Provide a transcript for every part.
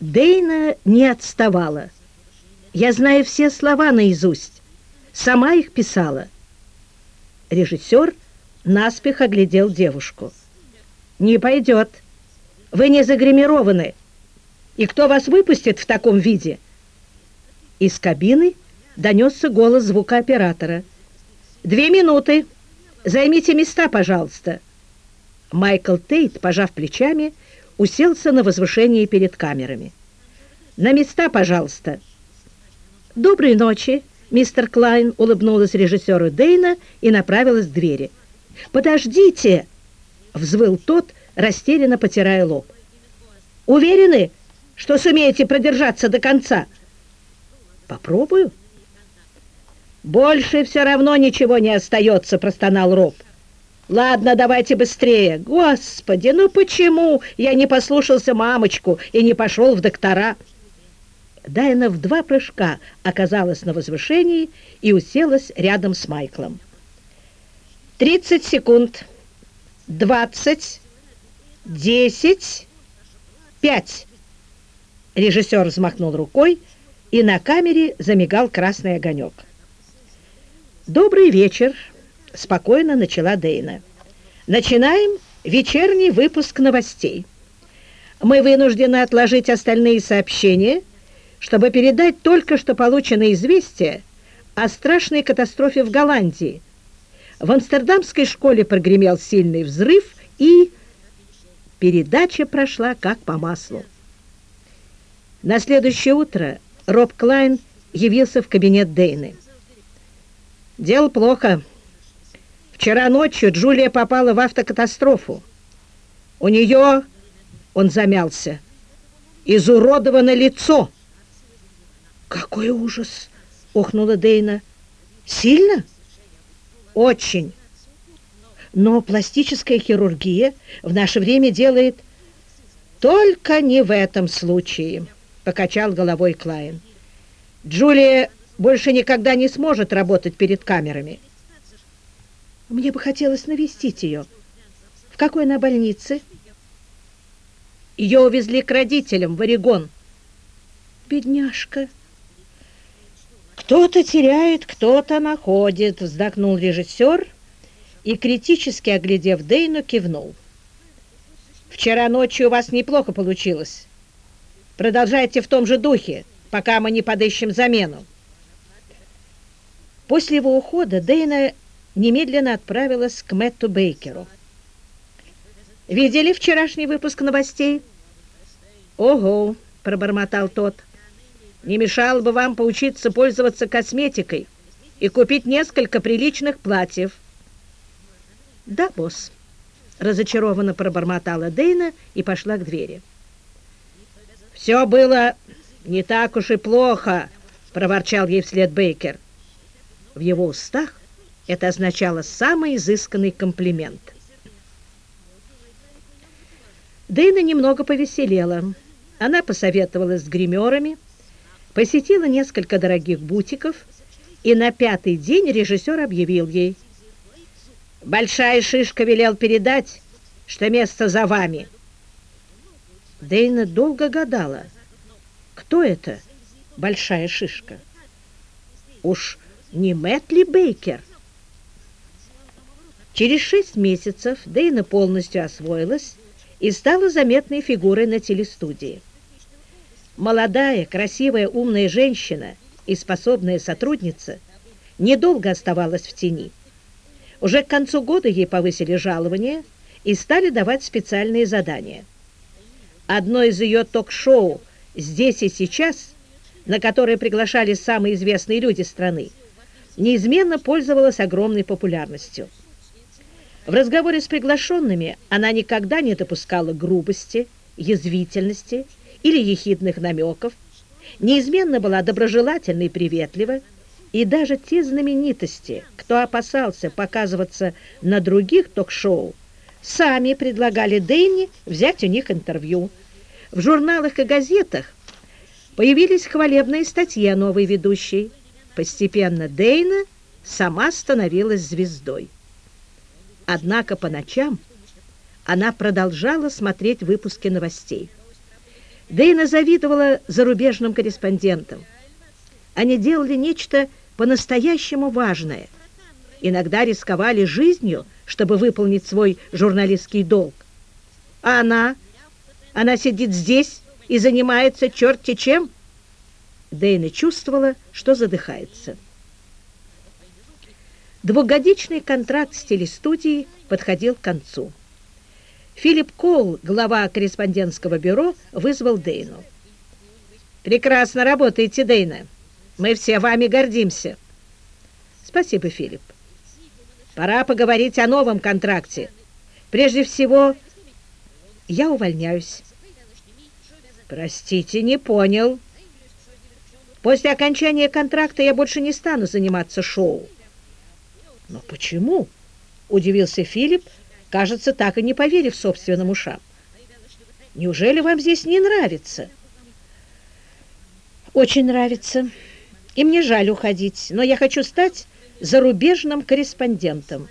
Дейна не отставала. Я знаю все слова наизусть. Сама их писала. Режиссер наспех оглядел девушку. «Не пойдет. Вы не загримированы. И кто вас выпустит в таком виде?» Из кабины донесся голос звукооператора. «Две минуты. Займите места, пожалуйста». Майкл Тейт, пожав плечами, уселся на возвышении перед камерами. «На места, пожалуйста!» «Доброй ночи!» Мистер Клайн улыбнулась режиссеру Дейна и направилась к двери. «Подождите!» — взвыл тот, растерянно потирая лоб. «Уверены, что сумеете продержаться до конца?» «Попробую». «Больше все равно ничего не остается», — простонал Роб. Ладно, давайте быстрее. Господи, ну почему я не послушался мамочку и не пошел в доктора? Дайна в два прыжка оказалась на возвышении и уселась рядом с Майклом. Тридцать секунд. Двадцать. Десять. Пять. Режиссер взмахнул рукой, и на камере замигал красный огонек. «Добрый вечер!» Спокойно начала Дейна. Начинаем вечерний выпуск новостей. Мы вынуждены отложить остальные сообщения, чтобы передать только что полученное известие о страшной катастрофе в Голландии. В Амстердамской школе прогремел сильный взрыв, и передача прошла как по маслу. На следующее утро Роб Клайн явился в кабинет Дейны. «Дело плохо», Вчера ночью Джулия попала в автокатастрофу. У нее, он замялся, изуродовано лицо. «Какой ужас!» — охнула Дейна. «Сильно?» «Очень. Но пластическая хирургия в наше время делает...» «Только не в этом случае», — покачал головой Клайн. «Джулия больше никогда не сможет работать перед камерами». Мне бы хотелось навестить ее. В какой она больнице? Ее увезли к родителям в Орегон. Бедняжка. Кто-то теряет, кто-то находит, вздохнул режиссер и, критически оглядев Дейну, кивнул. Вчера ночью у вас неплохо получилось. Продолжайте в том же духе, пока мы не подыщем замену. После его ухода Дейна немедленно отправилась к Мэтту Бейкеру. «Видели вчерашний выпуск новостей?» «Ого!» — пробормотал тот. «Не мешало бы вам поучиться пользоваться косметикой и купить несколько приличных платьев». «Да, босс», — разочарованно пробормотала Дейна и пошла к двери. «Все было не так уж и плохо», — проворчал ей вслед Бейкер. В его устах это означало самый изысканный комплимент. Дэйна немного повеселела. Она посоветовалась с гримерами, посетила несколько дорогих бутиков, и на пятый день режиссер объявил ей. «Большая шишка велел передать, что место за вами». Дейна долго гадала, кто это большая шишка. Уж не Мэтт Бейкер? Через шесть месяцев Дейна полностью освоилась и стала заметной фигурой на телестудии. Молодая, красивая, умная женщина и способная сотрудница недолго оставалась в тени. Уже к концу года ей повысили жалование и стали давать специальные задания. Одно из ее ток-шоу «Здесь и сейчас», на которое приглашали самые известные люди страны, неизменно пользовалось огромной популярностью. В разговоре с приглашенными она никогда не допускала грубости, язвительности или ехидных намеков, неизменно была доброжелательной и приветлива, и даже те знаменитости, кто опасался показываться на других ток-шоу, сами предлагали Дэнни взять у них интервью. В журналах и газетах появились хвалебные статьи о новой ведущей. Постепенно Дейна сама становилась звездой. Однако по ночам она продолжала смотреть выпуски новостей. Дейна завидовала зарубежным корреспондентам. Они делали нечто по-настоящему важное. Иногда рисковали жизнью, чтобы выполнить свой журналистский долг. А она? Она сидит здесь и занимается черти чем? Дейна чувствовала, что задыхается. Двухгодичный контракт с телестудией подходил к концу. Филипп Кол, глава корреспондентского бюро, вызвал Дейну. «Прекрасно работаете, Дейна. Мы все вами гордимся». «Спасибо, Филипп. Пора поговорить о новом контракте. Прежде всего, я увольняюсь». «Простите, не понял». «После окончания контракта я больше не стану заниматься шоу». «Но почему?» — удивился Филипп, кажется, так и не поверив собственным ушам. «Неужели вам здесь не нравится?» «Очень нравится. И мне жаль уходить, но я хочу стать зарубежным корреспондентом».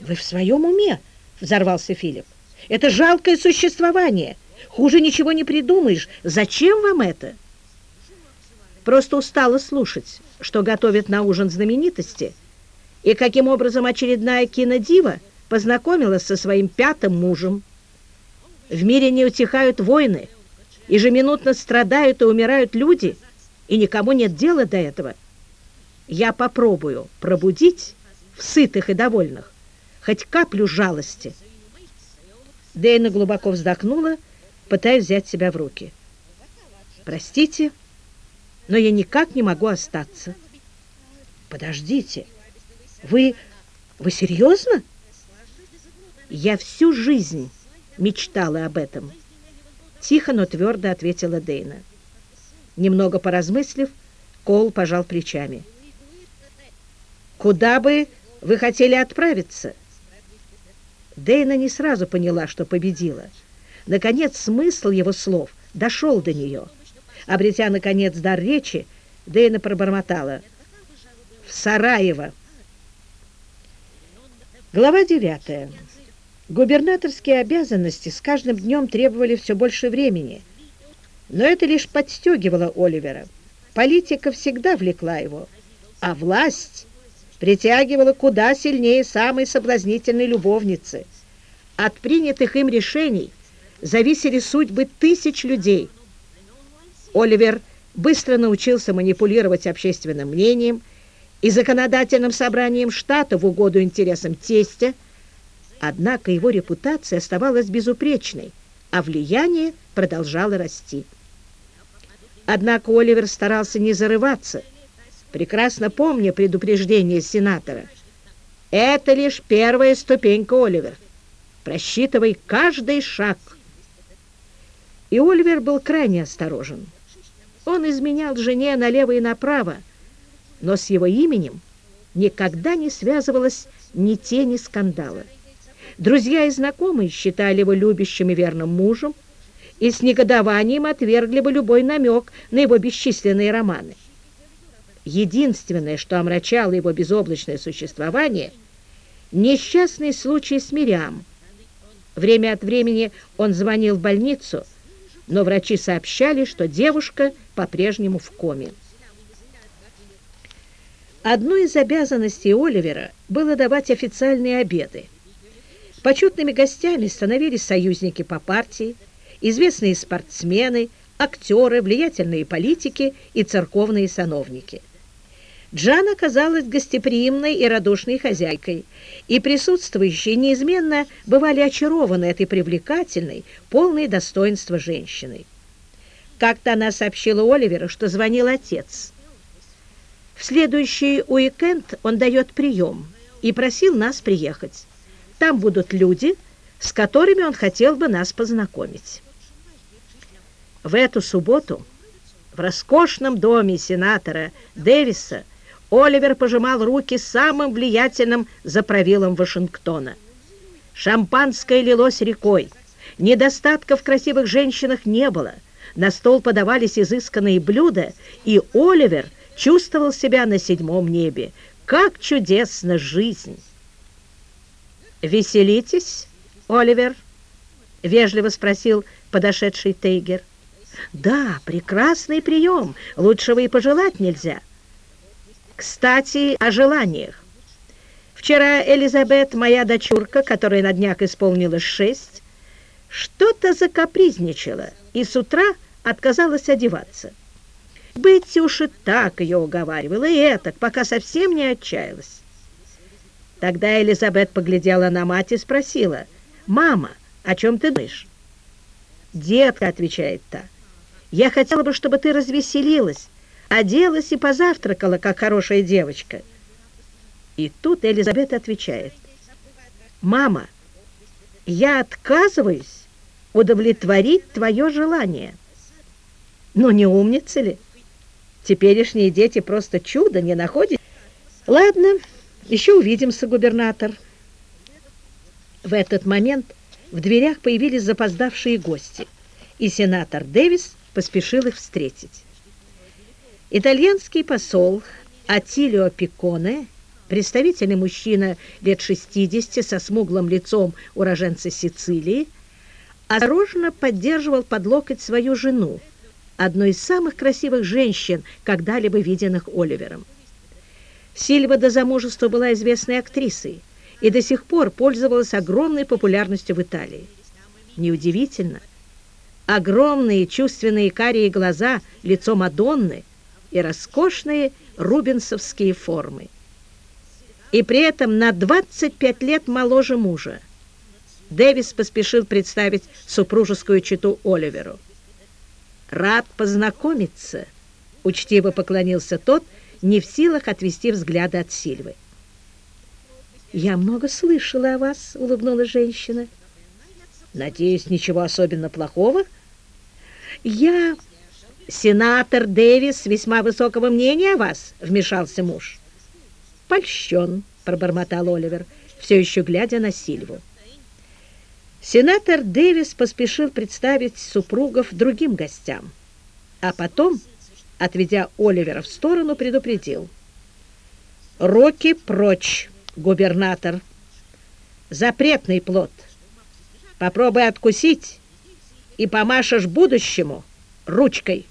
«Вы в своем уме?» — взорвался Филипп. «Это жалкое существование. Хуже ничего не придумаешь. Зачем вам это?» Просто устала слушать, что готовят на ужин знаменитости, и каким образом очередная кинодива — познакомилась со своим пятым мужем. В мире не утихают войны, ежеминутно страдают и умирают люди, и никому нет дела до этого. Я попробую пробудить в сытых и довольных хоть каплю жалости. Дейна глубоко вздохнула, пытаясь взять себя в руки. «Простите, но я никак не могу остаться». «Подождите, вы... вы серьезно?» Я всю жизнь мечтала об этом. Тихо, но твердо ответила Дейна. Немного поразмыслив, Кол пожал плечами. «Куда бы вы хотели отправиться?» Дейна не сразу поняла, что победила. Наконец, смысл его слов дошел до нее. Обретя, наконец, дар речи, Дейна пробормотала. «В Сараево!» Глава девятая. Губернаторские обязанности с каждым днем требовали все больше времени, но это лишь подстегивало Оливера. Политика всегда влекла его, а власть притягивала куда сильнее самой соблазнительной любовницы. От принятых им решений зависели судьбы тысяч людей. Оливер быстро научился манипулировать общественным мнением и законодательным собранием штата в угоду интересам тестя, Однако его репутация оставалась безупречной, а влияние продолжало расти. Однако Оливер старался не зарываться, прекрасно помня предупреждение сенатора. «Это лишь первая ступенька, Оливер. Просчитывай каждый шаг». И Оливер был крайне осторожен. Он изменял жене налево и направо, но с его именем никогда не связывалось ни тени скандала. Друзья и знакомые считали его любящим и верным мужем и с негодованием отвергли бы любой намек на его бесчисленные романы. Единственное, что омрачало его безоблачное существование – несчастный случай с Мириам. Время от времени он звонил в больницу, но врачи сообщали, что девушка по-прежнему в коме. Одной из обязанностей Оливера было давать официальные обеды. Почетными гостями становились союзники по партии, известные спортсмены, актеры, влиятельные политики и церковные сановники. Джан оказалась гостеприимной и радушной хозяйкой, и присутствующие неизменно бывали очарованы этой привлекательной, полной достоинства женщиной. Как-то она сообщила Оливеру, что звонил отец. В следующий уикенд он дает прием и просил нас приехать. Там будут люди, с которыми он хотел бы нас познакомить. В эту субботу в роскошном доме сенатора Дэвиса Оливер пожимал руки самым влиятельным заправилом Вашингтона. Шампанское лилось рекой, недостатка в красивых женщинах не было, на стол подавались изысканные блюда, и Оливер чувствовал себя на седьмом небе. Как чудесна жизнь! «Веселитесь, Оливер?» вежливо спросил подошедший Тейгер. Да, прекрасный прием, лучшего и пожелать нельзя. Кстати, о желаниях. Вчера Элизабет, моя дочурка, которая на днях исполнилось шесть, что-то закапризничала и с утра отказалась одеваться. Быть уж и так ее уговаривала, и это, пока совсем не отчаялась. Тогда Элизабет поглядела на мать и спросила, «Мама, о чем ты думаешь?» «Детка», — отвечает та, «я хотела бы, чтобы ты развеселилась, оделась и позавтракала, как хорошая девочка». И тут Элизабет отвечает, «Мама, я отказываюсь удовлетворить твое желание». Ну, не умница ли? Теперешние дети просто чудо, не находят? Ладно, еще увидимся, губернатор. В этот момент в дверях появились запоздавшие гости, и сенатор Дэвис поспешил их встретить. Итальянский посол Атилио Пиконе, представительный мужчина лет 60 со смуглым лицом уроженца Сицилии, осторожно поддерживал под локоть свою жену, одной из самых красивых женщин, когда-либо виденных Оливером. Сильва до замужества была известной актрисой и до сих пор пользовалась огромной популярностью в Италии. Неудивительно. Огромные чувственные карие глаза, лицо Мадонны и роскошные рубинсовские формы. И при этом на 25 лет моложе мужа. Дэвис поспешил представить супружескую чету Оливеру. «Рад познакомиться», — учтиво поклонился тот, не в силах отвести взгляды от Сильвы. «Я много слышала о вас», — улыбнулась женщина. «Надеюсь, ничего особенно плохого?» «Я сенатор Дэвис весьма высокого мнения о вас», — вмешался муж. «Польщен», — пробормотал Оливер, все еще глядя на Сильву. Сенатор Дэвис поспешил представить супругов другим гостям, а потом, отведя Оливера в сторону, предупредил. «Руки прочь, губернатор! Запретный плод! Попробуй откусить и помашешь будущему ручкой!»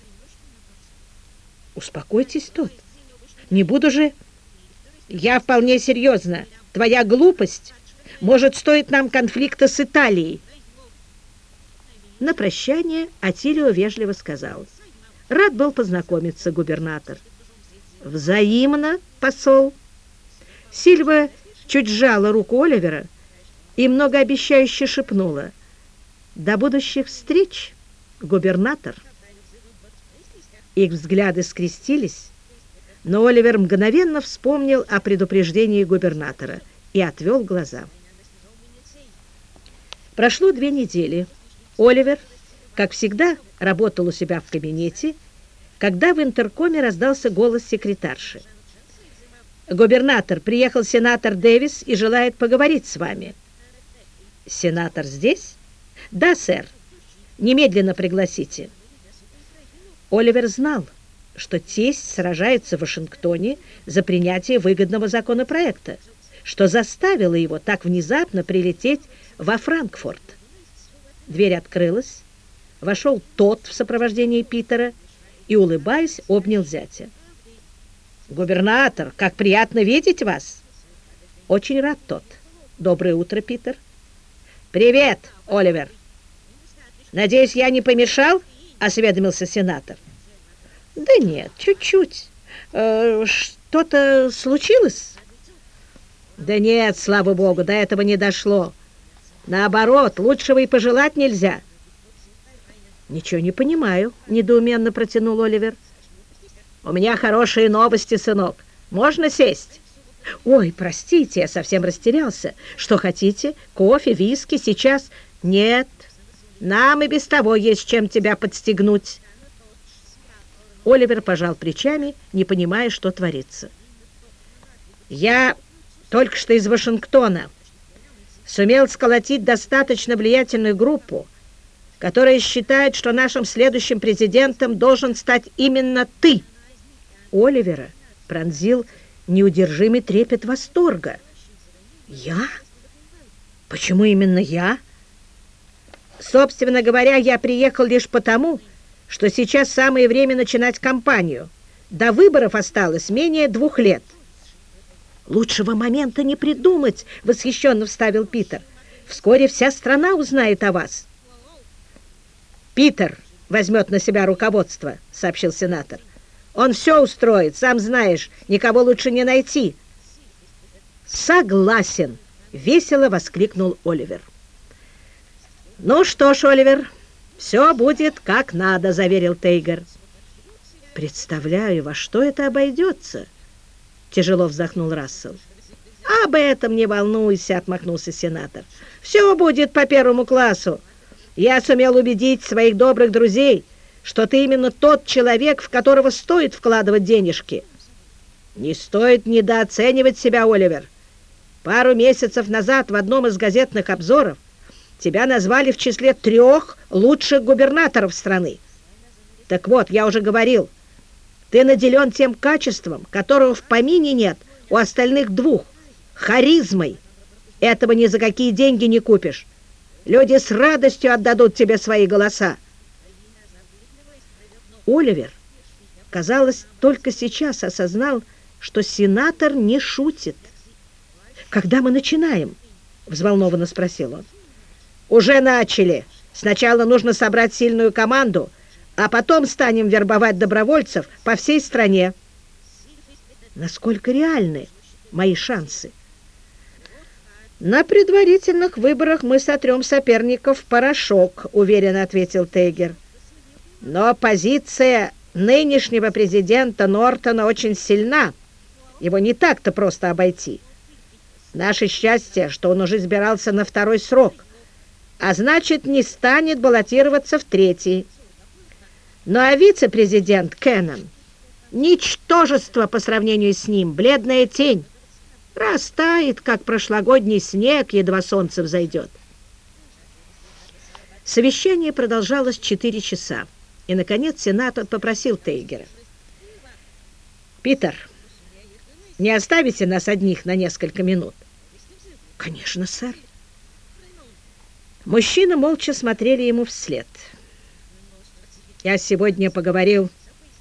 «Успокойтесь тот, не буду же...» «Я вполне серьезно. Твоя глупость...» может стоить нам конфликта с Италией. На прощание Атилио вежливо сказал. Рад был познакомиться, губернатор. Взаимно, посол. Сильва чуть сжала руку Оливера и многообещающе шепнула. До будущих встреч, губернатор. Их взгляды скрестились, но Оливер мгновенно вспомнил о предупреждении губернатора и отвел глаза. Прошло две недели. Оливер, как всегда, работал у себя в кабинете, когда в интеркоме раздался голос секретарши. «Губернатор, приехал сенатор Дэвис и желает поговорить с вами». «Сенатор здесь?» «Да, сэр. Немедленно пригласите». Оливер знал, что тесть сражается в Вашингтоне за принятие выгодного законопроекта, что заставило его так внезапно прилететь во Франкфурт. Дверь открылась, вошел тот в сопровождении Питера и, улыбаясь, обнял зятя. «Губернатор, как приятно видеть вас!» «Очень рад тот. Доброе утро, Питер!» «Привет, Оливер!» «Надеюсь, я не помешал?» — осведомился сенатор. «Да нет, чуть-чуть. Э, Что-то случилось?» «Да нет, слава богу, до этого не дошло. Наоборот, лучшего и пожелать нельзя. Ничего не понимаю, недоуменно протянул Оливер. У меня хорошие новости, сынок. Можно сесть? Ой, простите, я совсем растерялся. Что хотите? Кофе, виски сейчас? Нет, нам и без того есть чем тебя подстегнуть. Оливер пожал плечами, не понимая, что творится. Я только что из Вашингтона сумел сколотить достаточно влиятельную группу, которая считает, что нашим следующим президентом должен стать именно ты. Оливера пронзил неудержимый трепет восторга. Я? Почему именно я? Собственно говоря, я приехал лишь потому, что сейчас самое время начинать кампанию. До выборов осталось менее двух лет. «Лучшего момента не придумать», — восхищенно вставил Питер. «Вскоре вся страна узнает о вас». «Питер возьмет на себя руководство», — сообщил сенатор. «Он все устроит, сам знаешь, никого лучше не найти». «Согласен», — весело воскликнул Оливер. «Ну что ж, Оливер, все будет как надо», — заверил Тейгер. «Представляю, во что это обойдется», — тяжело вздохнул Рассел. «Об этом не волнуйся», — отмахнулся сенатор. «Все будет по первому классу. Я сумел убедить своих добрых друзей, что ты именно тот человек, в которого стоит вкладывать денежки. Не стоит недооценивать себя, Оливер. Пару месяцев назад в одном из газетных обзоров тебя назвали в числе трех лучших губернаторов страны. Так вот, я уже говорил, ты наделен тем качеством, которого в помине нет у остальных двух — харизмой. Этого ни за какие деньги не купишь. Люди с радостью отдадут тебе свои голоса. Оливер, казалось, только сейчас осознал, что сенатор не шутит. «Когда мы начинаем?» — взволнованно спросил он. «Уже начали. Сначала нужно собрать сильную команду, а потом станем вербовать добровольцев по всей стране». «Насколько реальны мои шансы?» «На предварительных выборах мы сотрем соперников порошок», — уверенно ответил Тейгер. «Но позиция нынешнего президента Нортона очень сильна. Его не так-то просто обойти. Наше счастье, что он уже избирался на второй срок, а значит, не станет баллотироваться в третий. Ну а вице-президент Кеннон — ничтожество по сравнению с ним, бледная тень» растает, как прошлогодний снег, едва солнце взойдет. Совещание продолжалось четыре часа, и, наконец, сенатор попросил Тейгера. «Питер, не оставите нас одних на несколько минут?» «Конечно, сэр». Мужчины молча смотрели ему вслед. «Я сегодня поговорил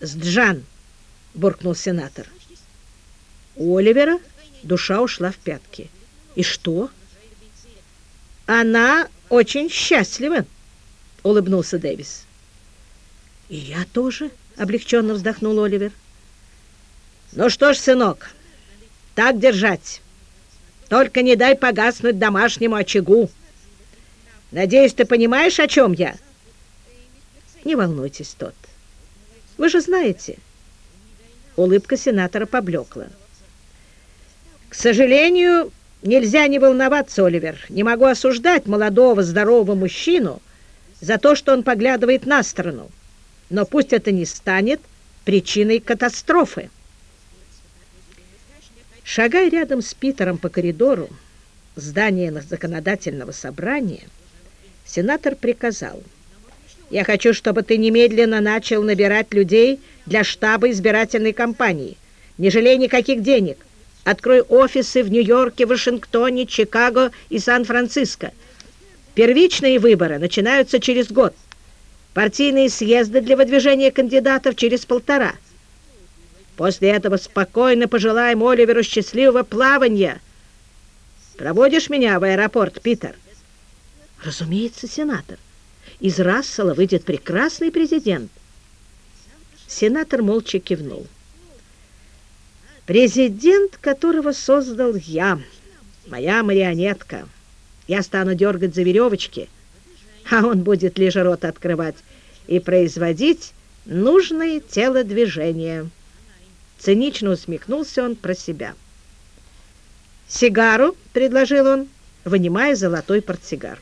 с Джан», — буркнул сенатор. «У Оливера?» Душа ушла в пятки. «И что?» «Она очень счастлива», — улыбнулся Дэвис. «И я тоже», — облегченно вздохнул Оливер. «Ну что ж, сынок, так держать. Только не дай погаснуть домашнему очагу. Надеюсь, ты понимаешь, о чем я?» «Не волнуйтесь, тот. Вы же знаете». Улыбка сенатора поблекла. К сожалению, нельзя не волноваться, Оливер. Не могу осуждать молодого, здорового мужчину за то, что он поглядывает на сторону. Но пусть это не станет причиной катастрофы. Шагая рядом с Питером по коридору здания законодательного собрания, сенатор приказал, «Я хочу, чтобы ты немедленно начал набирать людей для штаба избирательной кампании. Не жалей никаких денег». Открой офисы в Нью-Йорке, Вашингтоне, Чикаго и Сан-Франциско. Первичные выборы начинаются через год. Партийные съезды для выдвижения кандидатов через полтора. После этого спокойно пожелаем Оливеру счастливого плавания. Проводишь меня в аэропорт, Питер? Разумеется, сенатор. Из Рассела выйдет прекрасный президент. Сенатор молча кивнул. Президент, которого создал я, моя марионетка. Я стану дергать за веревочки, а он будет лишь рот открывать и производить нужные телодвижения. Цинично усмехнулся он про себя. «Сигару?» — предложил он, вынимая золотой портсигар.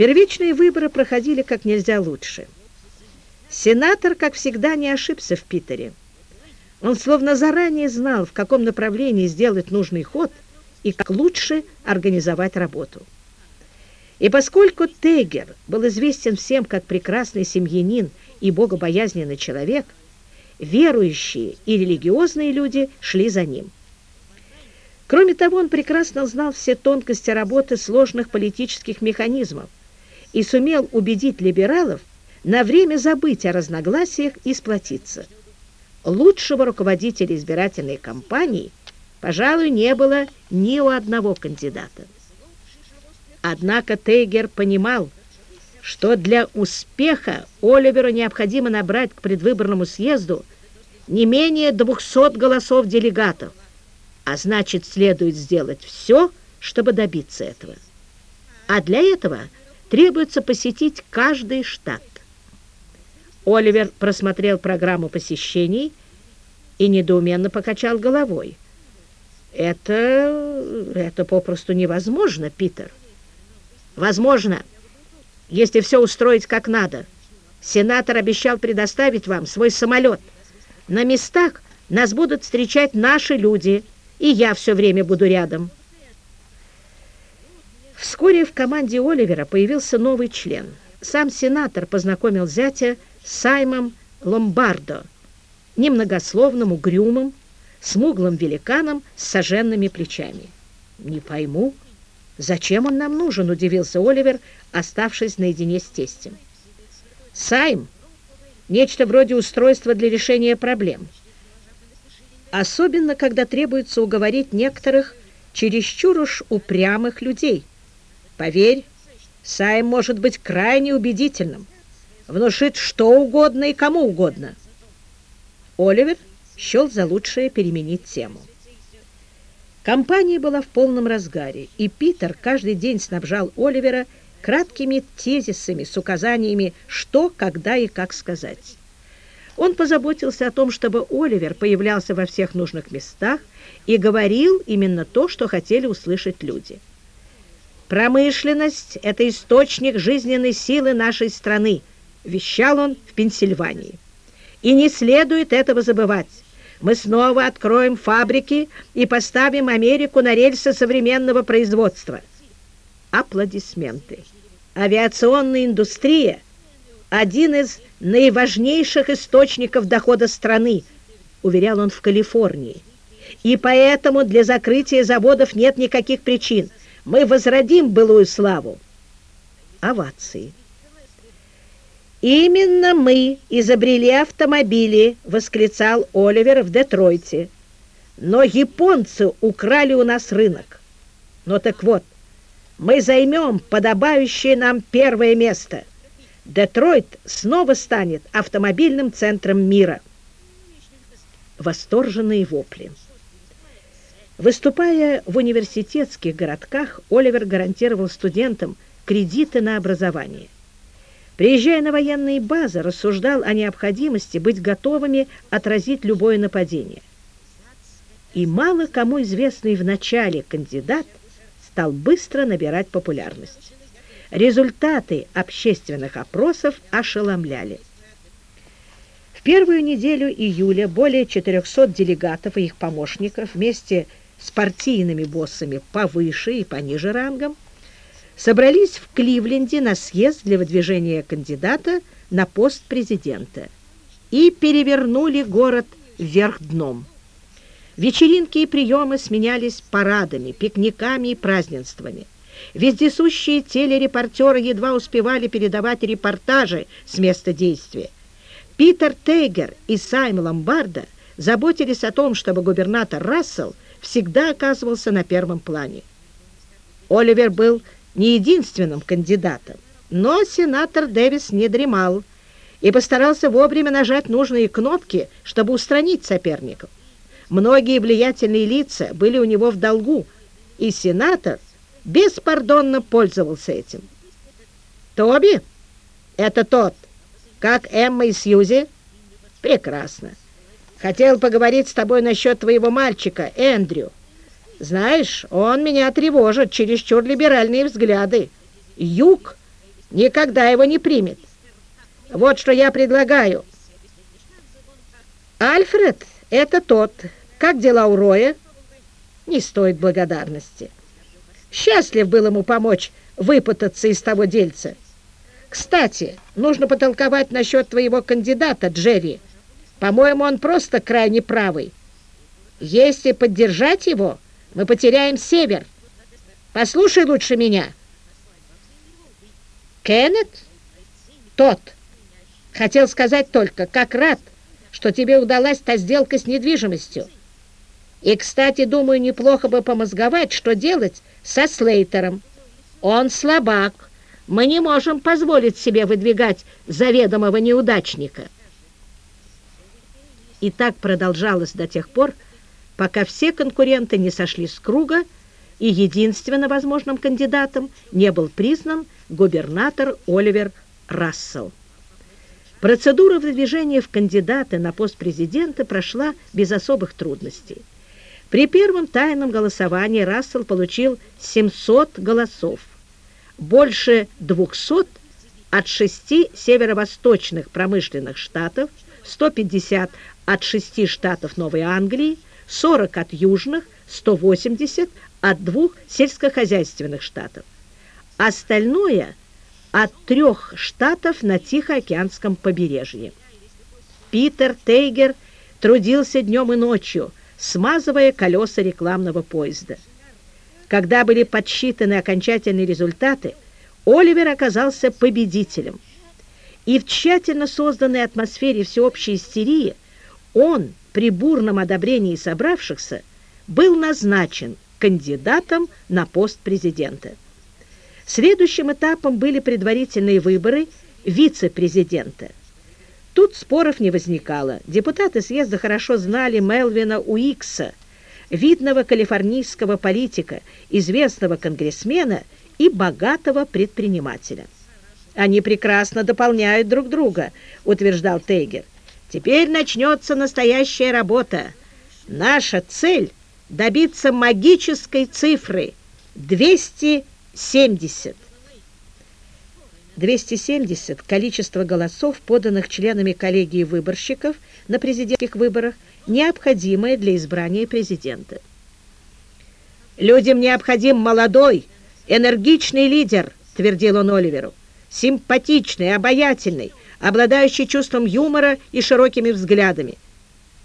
Первичные выборы проходили как нельзя лучше. Сенатор, как всегда, не ошибся в Питере. Он словно заранее знал, в каком направлении сделать нужный ход и как лучше организовать работу. И поскольку Тегер был известен всем как прекрасный семьянин и богобоязненный человек, верующие и религиозные люди шли за ним. Кроме того, он прекрасно знал все тонкости работы сложных политических механизмов и сумел убедить либералов на время забыть о разногласиях и сплотиться. Лучшего руководителя избирательной кампании, пожалуй, не было ни у одного кандидата. Однако Тейгер понимал, что для успеха Оливеру необходимо набрать к предвыборному съезду не менее 200 голосов делегатов, а значит, следует сделать все, чтобы добиться этого. А для этого требуется посетить каждый штат. Оливер просмотрел программу посещений и недоуменно покачал головой. «Это... это попросту невозможно, Питер». «Возможно, если все устроить как надо. Сенатор обещал предоставить вам свой самолет. На местах нас будут встречать наши люди, и я все время буду рядом». Вскоре в команде Оливера появился новый член. Сам сенатор познакомил зятя с Саймом Ломбардо, немногословным, угрюмым, смуглым великаном с соженными плечами. «Не пойму, зачем он нам нужен?» – удивился Оливер, оставшись наедине с тестем. «Сайм – нечто вроде устройства для решения проблем. Особенно, когда требуется уговорить некоторых чересчур уж упрямых людей – Поверь, Сайм может быть крайне убедительным, внушит что угодно и кому угодно. Оливер счел за лучшее переменить тему. Компания была в полном разгаре, и Питер каждый день снабжал Оливера краткими тезисами с указаниями, что, когда и как сказать. Он позаботился о том, чтобы Оливер появлялся во всех нужных местах и говорил именно то, что хотели услышать люди. «Промышленность – это источник жизненной силы нашей страны», – вещал он в Пенсильвании. «И не следует этого забывать. Мы снова откроем фабрики и поставим Америку на рельсы современного производства». Аплодисменты. Авиационная индустрия – один из наиважнейших источников дохода страны, уверял он в Калифорнии. И поэтому для закрытия заводов нет никаких причин – мы возродим былую славу. Овации. «Именно мы изобрели автомобили», — восклицал Оливер в Детройте. «Но японцы украли у нас рынок. Но ну так вот, мы займем подобающее нам первое место. Детройт снова станет автомобильным центром мира». Восторженные вопли. Выступая в университетских городках, Оливер гарантировал студентам кредиты на образование. Приезжая на военные базы, рассуждал о необходимости быть готовыми отразить любое нападение. И мало кому известный в начале кандидат стал быстро набирать популярность. Результаты общественных опросов ошеломляли. В первую неделю июля более 400 делегатов и их помощников вместе с с партийными боссами повыше и пониже рангом, собрались в Кливленде на съезд для выдвижения кандидата на пост президента и перевернули город вверх дном. Вечеринки и приемы сменялись парадами, пикниками и празднествами. Вездесущие телерепортеры едва успевали передавать репортажи с места действия. Питер Тейгер и Сайм Ломбарда заботились о том, чтобы губернатор Рассел – всегда оказывался на первом плане. Оливер был не единственным кандидатом, но сенатор Дэвис не дремал и постарался вовремя нажать нужные кнопки, чтобы устранить соперников. Многие влиятельные лица были у него в долгу, и сенатор беспардонно пользовался этим. «Тоби? Это тот. Как Эмма и Сьюзи?» «Прекрасно. Хотел поговорить с тобой насчет твоего мальчика, Эндрю. Знаешь, он меня тревожит, чересчур либеральные взгляды. Юг никогда его не примет. Вот что я предлагаю. Альфред — это тот. Как дела у Роя? Не стоит благодарности. Счастлив был ему помочь выпутаться из того дельца. Кстати, нужно потолковать насчет твоего кандидата, Джерри. По-моему, он просто крайне правый. Если поддержать его, мы потеряем север. Послушай лучше меня». Кеннет? Тот. Хотел сказать только, как рад, что тебе удалась та сделка с недвижимостью. И, кстати, думаю, неплохо бы помозговать, что делать со Слейтером. Он слабак. Мы не можем позволить себе выдвигать заведомого неудачника. И так продолжалось до тех пор, пока все конкуренты не сошли с круга, и единственно возможным кандидатом не был признан губернатор Оливер Рассел. Процедура выдвижения в кандидаты на пост президента прошла без особых трудностей. При первом тайном голосовании Рассел получил 700 голосов, больше 200 от шести северо-восточных промышленных штатов, 150 от шести штатов Новой Англии, 40 от южных, 180 от двух сельскохозяйственных штатов. Остальное от трех штатов на Тихоокеанском побережье. Питер Тейгер трудился днем и ночью, смазывая колеса рекламного поезда. Когда были подсчитаны окончательные результаты, Оливер оказался победителем. И в тщательно созданной атмосфере всеобщей истерии он, при бурном одобрении собравшихся, был назначен кандидатом на пост президента. Следующим этапом были предварительные выборы вице-президента. Тут споров не возникало. Депутаты съезда хорошо знали Мелвина Уикса, видного калифорнийского политика, известного конгрессмена и богатого предпринимателя. «Они прекрасно дополняют друг друга», — утверждал Тейгер. «Теперь начнется настоящая работа. Наша цель — добиться магической цифры — 270». 270 – количество голосов, поданных членами коллегии выборщиков на президентских выборах, необходимое для избрания президента. «Людям необходим молодой, энергичный лидер», – твердил он Оливеру, «симпатичный, обаятельный, обладающий чувством юмора и широкими взглядами.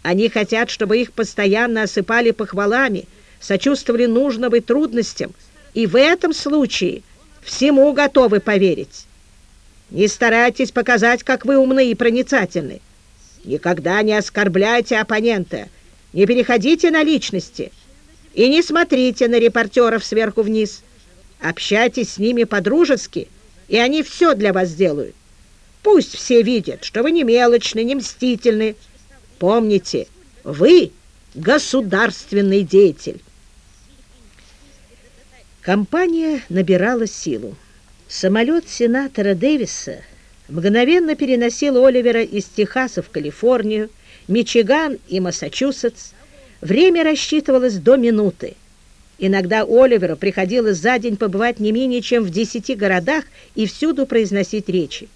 Они хотят, чтобы их постоянно осыпали похвалами, сочувствовали нужным и трудностям, и в этом случае всему готовы поверить». Не старайтесь показать, как вы умны и проницательны. Никогда не оскорбляйте оппонента, не переходите на личности и не смотрите на репортеров сверху вниз. Общайтесь с ними по-дружески, и они все для вас сделают. Пусть все видят, что вы не мелочны, не мстительны. Помните, вы государственный деятель. Компания набирала силу. Самолет сенатора Дэвиса мгновенно переносил Оливера из Техаса в Калифорнию, Мичиган и Массачусетс. Время рассчитывалось до минуты. Иногда Оливеру приходилось за день побывать не менее чем в десяти городах и всюду произносить речи.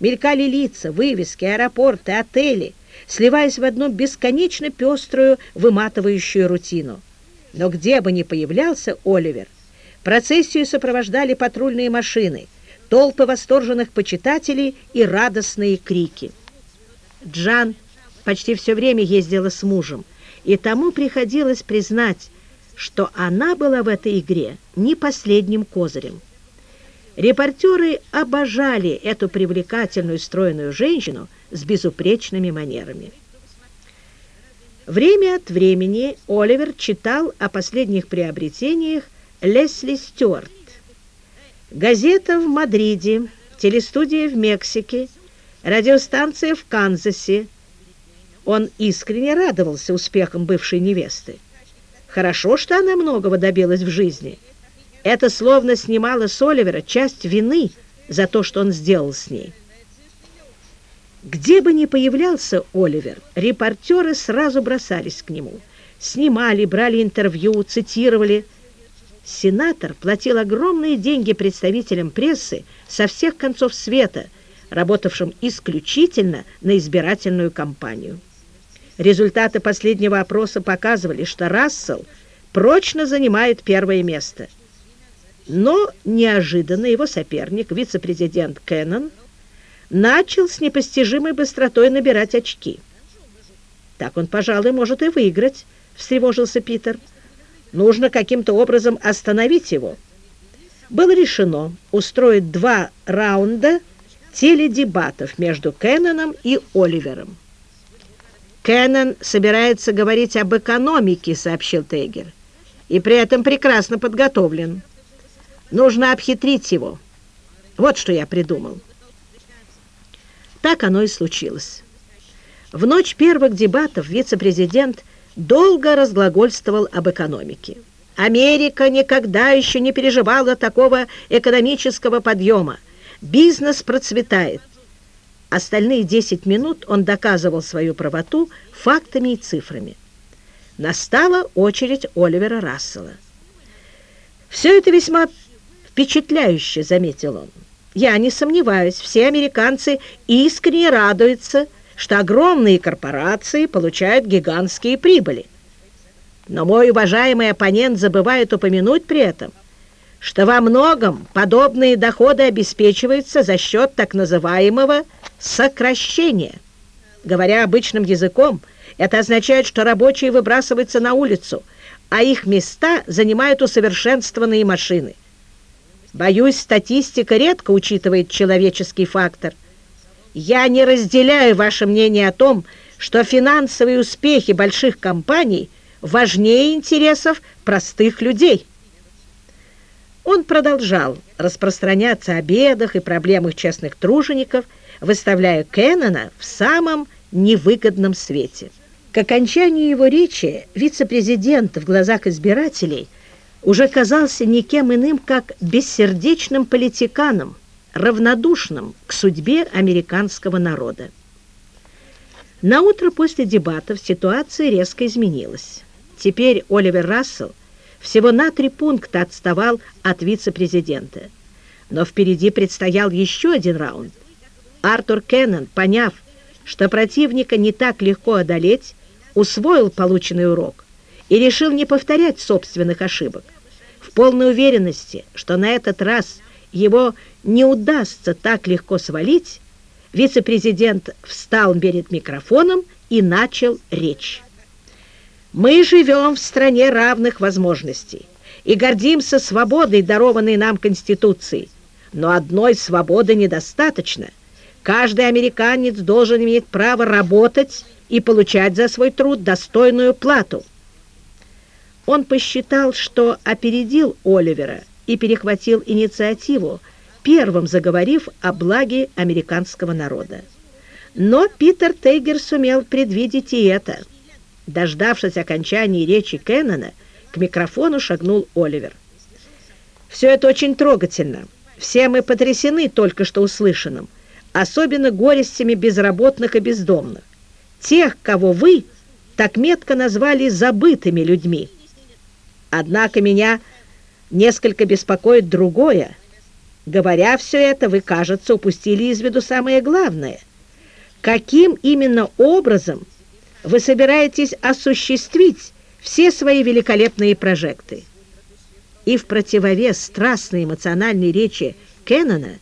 Мелькали лица, вывески, аэропорты, отели, сливаясь в одну бесконечно пеструю, выматывающую рутину. Но где бы ни появлялся Оливер, Процессию сопровождали патрульные машины, толпы восторженных почитателей и радостные крики. Джан почти все время ездила с мужем, и тому приходилось признать, что она была в этой игре не последним козырем. Репортеры обожали эту привлекательную стройную женщину с безупречными манерами. Время от времени Оливер читал о последних приобретениях Лесли Стюарт. Газета в Мадриде, телестудия в Мексике, радиостанция в Канзасе. Он искренне радовался успехам бывшей невесты. Хорошо, что она многого добилась в жизни. Это словно снимало с Оливера часть вины за то, что он сделал с ней. Где бы ни появлялся Оливер, репортеры сразу бросались к нему. Снимали, брали интервью, цитировали – Сенатор платил огромные деньги представителям прессы со всех концов света, работавшим исключительно на избирательную кампанию. Результаты последнего опроса показывали, что Рассел прочно занимает первое место. Но неожиданно его соперник, вице-президент Кеннон, начал с непостижимой быстротой набирать очки. «Так он, пожалуй, может и выиграть», — встревожился Питер. Нужно каким-то образом остановить его. было решено устроить два раунда теледебатов между Кенноном и Оливером. «Кеннон собирается говорить об экономике», — сообщил Тейгер, «и при этом прекрасно подготовлен. Нужно обхитрить его. Вот что я придумал». Так оно и случилось. В ночь первых дебатов вице-президент долго разглагольствовал об экономике. Америка никогда еще не переживала такого экономического подъема. Бизнес процветает. Остальные 10 минут он доказывал свою правоту фактами и цифрами. Настала очередь Оливера Рассела. «Все это весьма впечатляюще», — заметил он. «Я не сомневаюсь, все американцы искренне радуются, что огромные корпорации получают гигантские прибыли. Но мой уважаемый оппонент забывает упомянуть при этом, что во многом подобные доходы обеспечиваются за счет так называемого сокращения. Говоря обычным языком, это означает, что рабочие выбрасываются на улицу, а их места занимают усовершенствованные машины. Боюсь, статистика редко учитывает человеческий фактор. Я не разделяю ваше мнение о том, что финансовые успехи больших компаний – важнее интересов простых людей. Он продолжал распространяться о бедах и проблемах честных тружеников, выставляя Кеннона в самом невыгодном свете. К окончанию его речи вице-президент в глазах избирателей уже казался никем иным, как бессердечным политиканом, равнодушным к судьбе американского народа. На утро после дебатов ситуация резко изменилась. Теперь Оливер Рассел всего на три пункта отставал от вице-президента. Но впереди предстоял еще один раунд. Артур Кеннон, поняв, что противника не так легко одолеть, усвоил полученный урок и решил не повторять собственных ошибок. В полной уверенности, что на этот раз его не удастся так легко свалить, вице-президент встал перед микрофоном и начал речь. Мы живем в стране равных возможностей и гордимся свободой, дарованной нам Конституцией. Но одной свободы недостаточно. Каждый американец должен иметь право работать и получать за свой труд достойную плату. Он посчитал, что опередил Оливера и перехватил инициативу, первым заговорив о благе американского народа. Но Питер Тейгер сумел предвидеть и это – Дождавшись окончания речи Кеннона, к микрофону шагнул Оливер. «Все это очень трогательно. Все мы потрясены только что услышанным, особенно горестями безработных и бездомных. Тех, кого вы так метко назвали забытыми людьми. Однако меня несколько беспокоит другое. Говоря все это, вы, кажется, упустили из виду самое главное. Каким именно образом вы собираетесь осуществить все свои великолепные прожекты. И в противовес страстной эмоциональной речи Кеннона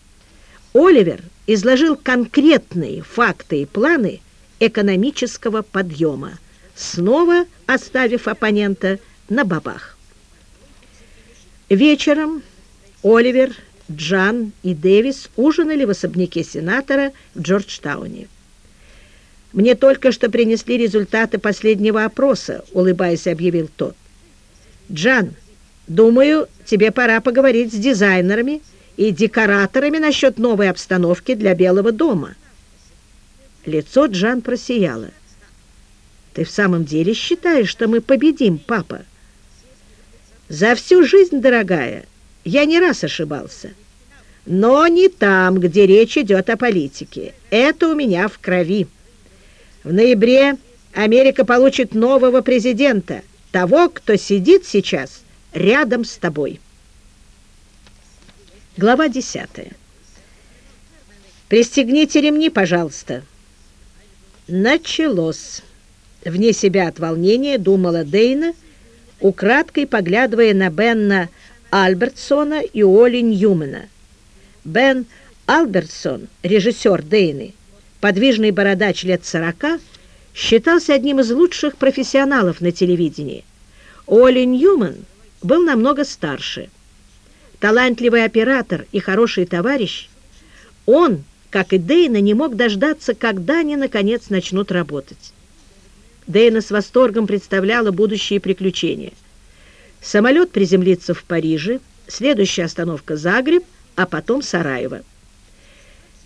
Оливер изложил конкретные факты и планы экономического подъема, снова оставив оппонента на бабах. Вечером Оливер, Джан и Дэвис ужинали в особняке сенатора в Джорджтауне. «Мне только что принесли результаты последнего опроса», — улыбаясь, объявил тот. «Джан, думаю, тебе пора поговорить с дизайнерами и декораторами насчет новой обстановки для Белого дома». Лицо Джан просияло. «Ты в самом деле считаешь, что мы победим, папа?» «За всю жизнь, дорогая, я не раз ошибался. Но не там, где речь идет о политике. Это у меня в крови». В ноябре Америка получит нового президента, того, кто сидит сейчас рядом с тобой. Глава 10. Пристегните ремни, пожалуйста. Началось. Вне себя от волнения думала Дейна, украдкой поглядывая на Бенна Альбертсона и Оли Ньюмана. Бен Альбертсон, режиссер Дейны, подвижный бородач лет сорока, считался одним из лучших профессионалов на телевидении. Оли Ньюман был намного старше. талантливый оператор и хороший товарищ, он, как и Дейна, не мог дождаться, когда они, наконец, начнут работать. Дейна с восторгом представляла будущие приключения. Самолет приземлится в Париже, следующая остановка Загреб, а потом Сараево.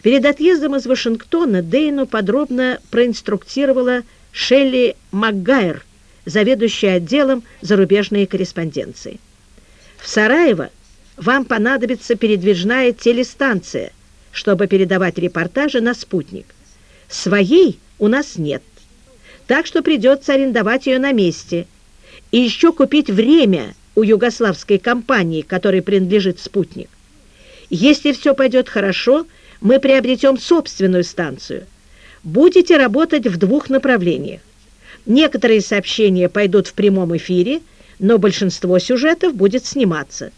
Перед отъездом из Вашингтона Дейну подробно проинструктировала Шелли МакГайр, заведующая отделом зарубежной корреспонденции. В Сараево вам понадобится передвижная телестанция, чтобы передавать репортажи на спутник. Своей у нас нет, так что придется арендовать ее на месте и еще купить время у югославской компании, которой принадлежит спутник. Если все пойдет хорошо, мы приобретем собственную станцию. Будете работать в двух направлениях. Некоторые сообщения пойдут в прямом эфире, но большинство сюжетов будет сниматься.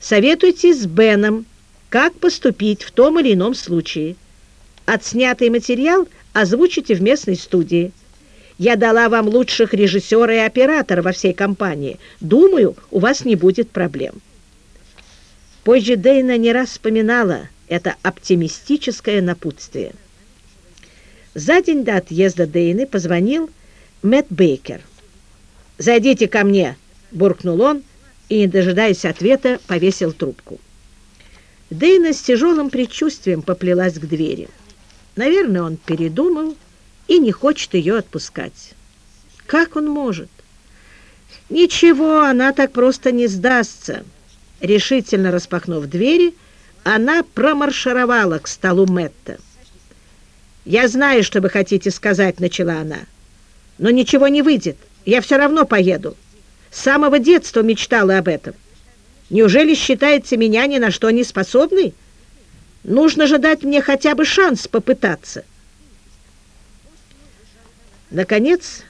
Советуйте с Беном, как поступить в том или ином случае. Отснятый материал озвучите в местной студии. Я дала вам лучших режиссера и оператора во всей компании. Думаю, у вас не будет проблем. Позже Дейна не раз вспоминала это оптимистическое напутствие. За день до отъезда Дейны позвонил Мэтт Бейкер. «Зайдите ко мне!» – буркнул он и, не дожидаясь ответа, повесил трубку. Дейна с тяжелым предчувствием поплелась к двери. Наверное, он передумал и не хочет ее отпускать. Как он может? Ничего, она так просто не сдастся. Решительно распахнув двери, она промаршировала к столу Мэтта. «Я знаю, что вы хотите сказать», — начала она. «Но ничего не выйдет. Я все равно поеду. С самого детства мечтала об этом. Неужели считаете меня ни на что не способной? Нужно же дать мне хотя бы шанс попытаться». Наконец,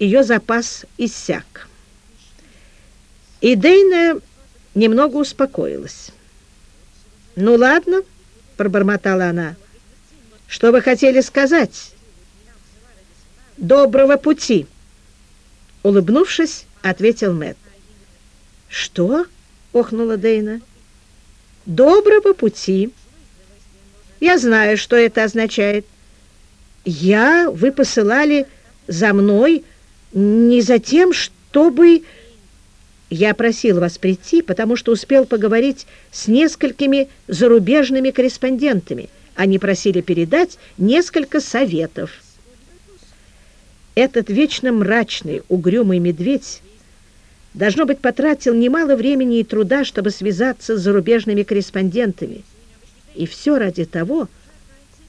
ее запас иссяк. И Дейна немного успокоилась. «Ну ладно», — пробормотала она, — «что вы хотели сказать?» «Доброго пути!» Улыбнувшись, ответил Мэтт. «Что?» — охнула Дейна. «Доброго пути!» «Я знаю, что это означает. Я, вы посылали за мной не за тем, чтобы...» Я просил вас прийти, потому что успел поговорить с несколькими зарубежными корреспондентами. Они просили передать несколько советов. Этот вечно мрачный, угрюмый медведь, должно быть, потратил немало времени и труда, чтобы связаться с зарубежными корреспондентами. И все ради того,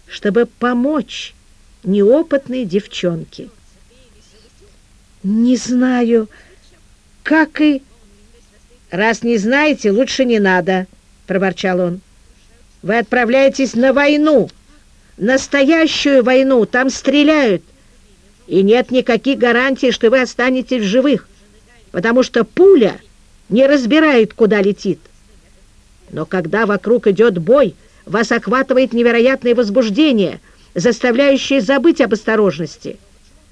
чтобы помочь неопытной девчонке. «Не знаю, как и...» «Раз не знаете, лучше не надо», — проворчал он. «Вы отправляетесь на войну, настоящую войну, там стреляют, и нет никаких гарантий, что вы останетесь в живых, потому что пуля не разбирает, куда летит. Но когда вокруг идет бой, вас охватывает невероятное возбуждение, заставляющее забыть об осторожности.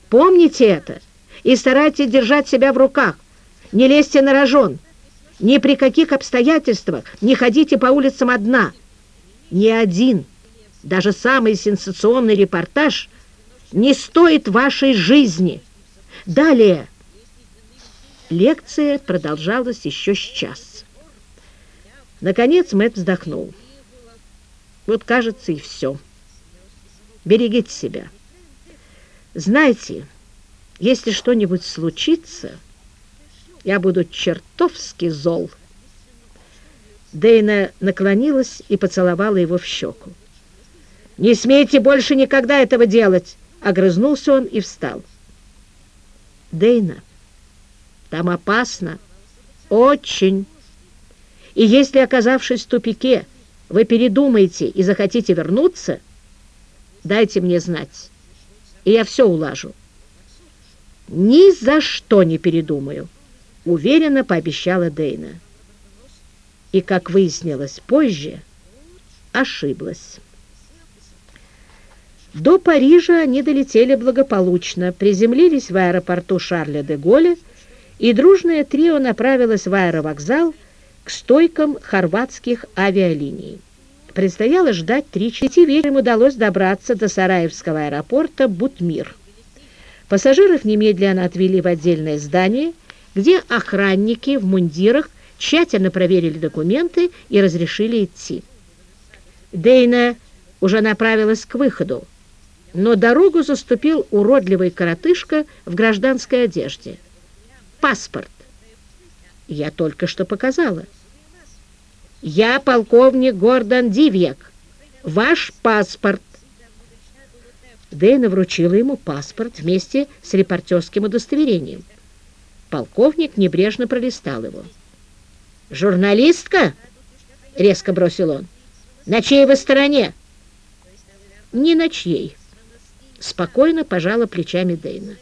Помните это и старайтесь держать себя в руках, не лезьте на рожон». Ни при каких обстоятельствах не ходите по улицам одна. Ни один, даже самый сенсационный репортаж не стоит вашей жизни. Далее. Лекция продолжалась еще с час. Наконец Мэтт вздохнул. Вот, кажется, и все. Берегите себя. Знаете, если что-нибудь случится... Я буду чертовски зол. Дейна наклонилась и поцеловала его в щеку. «Не смейте больше никогда этого делать!» Огрызнулся он и встал. «Дейна, там опасно. Очень. И если, оказавшись в тупике, вы передумаете и захотите вернуться, дайте мне знать, и я все улажу. Ни за что не передумаю» уверенно пообещала Дейна. И, как выяснилось позже, ошиблась. До Парижа они долетели благополучно, приземлились в аэропорту Шарля де Голля, и дружное трио направилось в аэровокзал, к стойкам хорватских авиалиний. Предстояло ждать три часа. Вечером удалось добраться до Сараевского аэропорта Бутмир. Пассажиров немедленно отвели в отдельное здание, где охранники в мундирах тщательно проверили документы и разрешили идти. Дейна уже направилась к выходу, но дорогу заступил уродливый коротышка в гражданской одежде. «Паспорт!» «Я только что показала». «Я полковник Гордон Дивьяк. Ваш паспорт!» Дейна вручила ему паспорт вместе с репортерским удостоверением. Полковник небрежно пролистал его. «Журналистка?» — резко бросил он. «На чьей вы стороне?» «Не на чьей», — спокойно пожала плечами Дейна.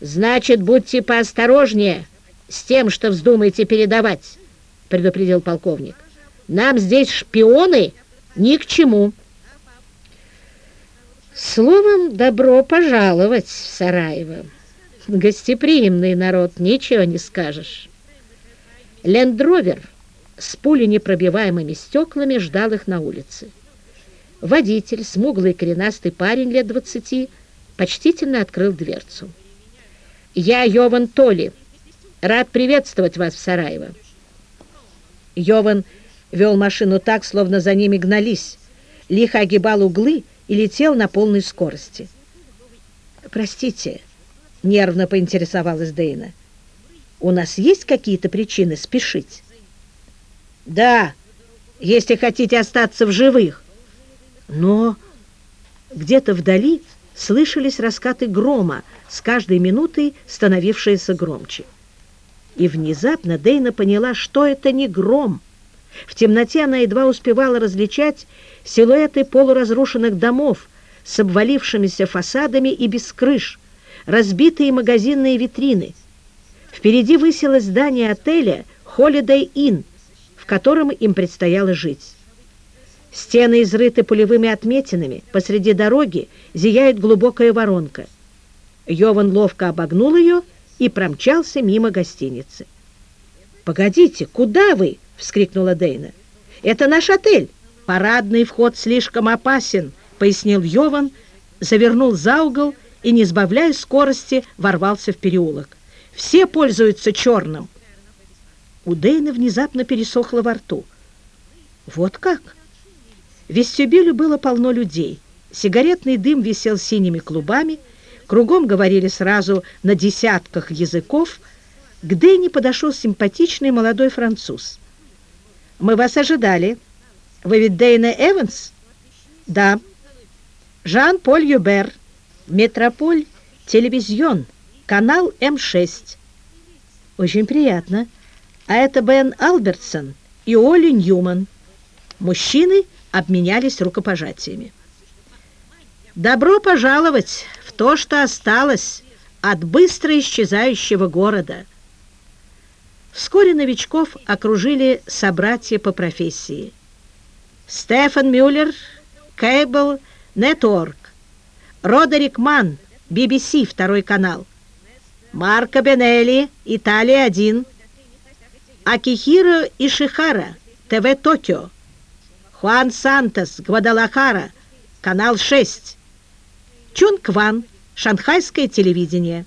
«Значит, будьте поосторожнее с тем, что вздумаете передавать», — предупредил полковник. «Нам здесь шпионы ни к чему». Словом, добро пожаловать в Сараево. Гостеприимный народ, ничего не скажешь. Лендровер с пуленепробиваемыми стеклами ждал их на улице. Водитель, смуглый коренастый парень лет двадцати, почтительно открыл дверцу. «Я Йован Толи. Рад приветствовать вас в Сараево». Йован вел машину так, словно за ними гнались, лихо огибал углы и летел на полной скорости. «Простите», — нервно поинтересовалась Дейна, «у нас есть какие-то причины спешить?» «Да, если хотите остаться в живых». Но где-то вдали слышались раскаты грома, с каждой минутой становившиеся громче. И внезапно Дейна поняла, что это не гром. В темноте она едва успевала различать силуэты полуразрушенных домов с обвалившимися фасадами и без крыш, разбитые магазинные витрины. Впереди высилось здание отеля Holiday Inn, в котором им предстояло жить. Стены изрыты пулевыми отметинами, посреди дороги зияет глубокая воронка. Йован ловко обогнул ее и промчался мимо гостиницы. «Погодите, куда вы?» — вскрикнула Дейна. «Это наш отель!» «Парадный вход слишком опасен», — пояснил Йован, завернул за угол и, не сбавляя скорости, ворвался в переулок. «Все пользуются черным». У Дейны внезапно пересохло во рту. «Вот как?» В вестибюле было полно людей. Сигаретный дым висел синими клубами, кругом говорили сразу на десятках языков. К Дэне подошел симпатичный молодой француз. «Мы вас ожидали», вы ведь Дейна Эванс? Да. Жан-Поль Юбер. Метрополь Телевизион. Канал М6. Очень приятно. А это Бен Албертсон и Оли Ньюман. Мужчины обменялись рукопожатиями. Добро пожаловать то, что осталось от быстро исчезающего города. Вскоре новичков окружили собратья по профессии. Стефан Мюллер, Кейбл, Нетворк, Родерик Ман, BBC, второй канал, Марко Бенелли, Италия-1, Акихиро Ишихара, ТВ Токио, Хуан Сантос, Гвадалахара, канал 6, Чун Кван, шанхайское телевидение.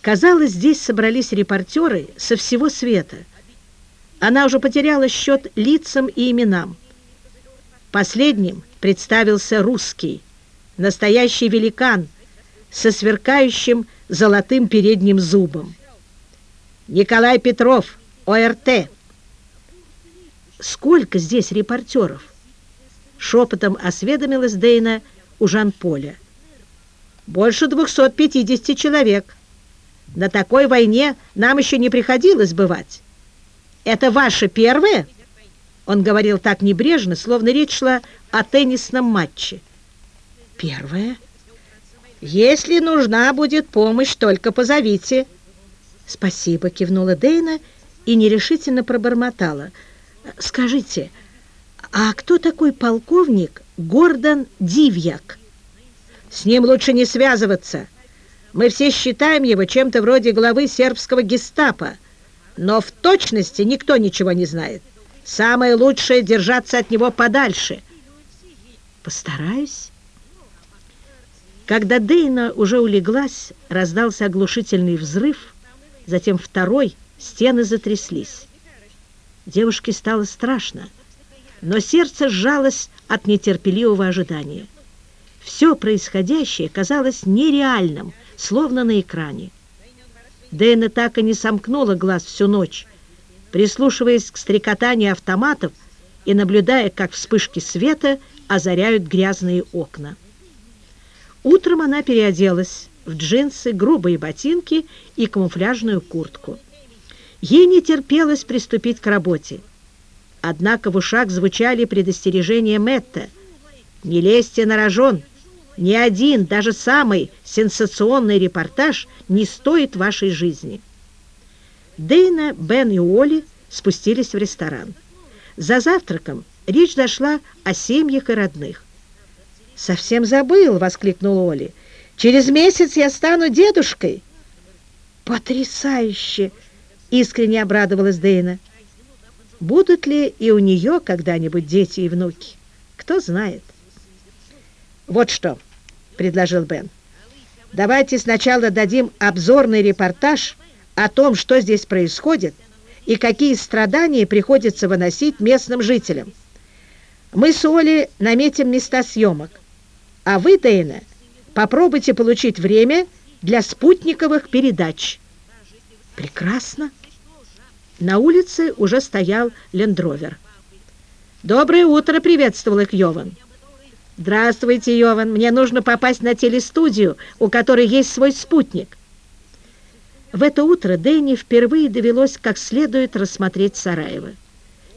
Казалось, здесь собрались репортеры со всего света – она уже потеряла счет лицам и именам. Последним представился русский, настоящий великан со сверкающим золотым передним зубом. Николай Петров, ОРТ. Сколько здесь репортеров? Шепотом осведомилась Дейна у Жан-Поля. Больше 250 человек. На такой войне нам еще не приходилось бывать. «Это ваше первое?» Он говорил так небрежно, словно речь шла о теннисном матче. «Первое?» «Если нужна будет помощь, только позовите». «Спасибо», — кивнула Дейна и нерешительно пробормотала. «Скажите, а кто такой полковник Гордон Дивьяк?» «С ним лучше не связываться. Мы все считаем его чем-то вроде главы сербского гестапо, но в точности никто ничего не знает. Самое лучшее — держаться от него подальше. Постараюсь. Когда Дейна уже улеглась, раздался оглушительный взрыв, затем второй, стены затряслись. Девушке стало страшно, но сердце сжалось от нетерпеливого ожидания. Все происходящее казалось нереальным, словно на экране. Дэна так и не сомкнула глаз всю ночь, прислушиваясь к стрекотанию автоматов и наблюдая, как вспышки света озаряют грязные окна. Утром она переоделась в джинсы, грубые ботинки и камуфляжную куртку. Ей не терпелось приступить к работе. Однако в ушах звучали предостережения Мэтта. «Не лезьте на рожон! Ни один, даже самый сенсационный репортаж не стоит вашей жизни!» Дейна, Бен и Оли спустились в ресторан. За завтраком речь дошла о семьях и родных. «Совсем забыл!» — воскликнул Оли. «Через месяц я стану дедушкой!» «Потрясающе!» — искренне обрадовалась Дейна. «Будут ли и у нее когда-нибудь дети и внуки? Кто знает?» «Вот что!» — предложил Бен. «Давайте сначала дадим обзорный репортаж о том, что здесь происходит и какие страдания приходится выносить местным жителям. Мы с Олей наметим места съемок, а вы, Дейна, попробуйте получить время для спутниковых передач. Прекрасно. На улице уже стоял лендровер. «Доброе утро!» — приветствовал их Йован. «Здравствуйте, Йован. Мне нужно попасть на телестудию, у которой есть свой спутник». В это утро Дэнни впервые довелось как следует рассмотреть Сараево.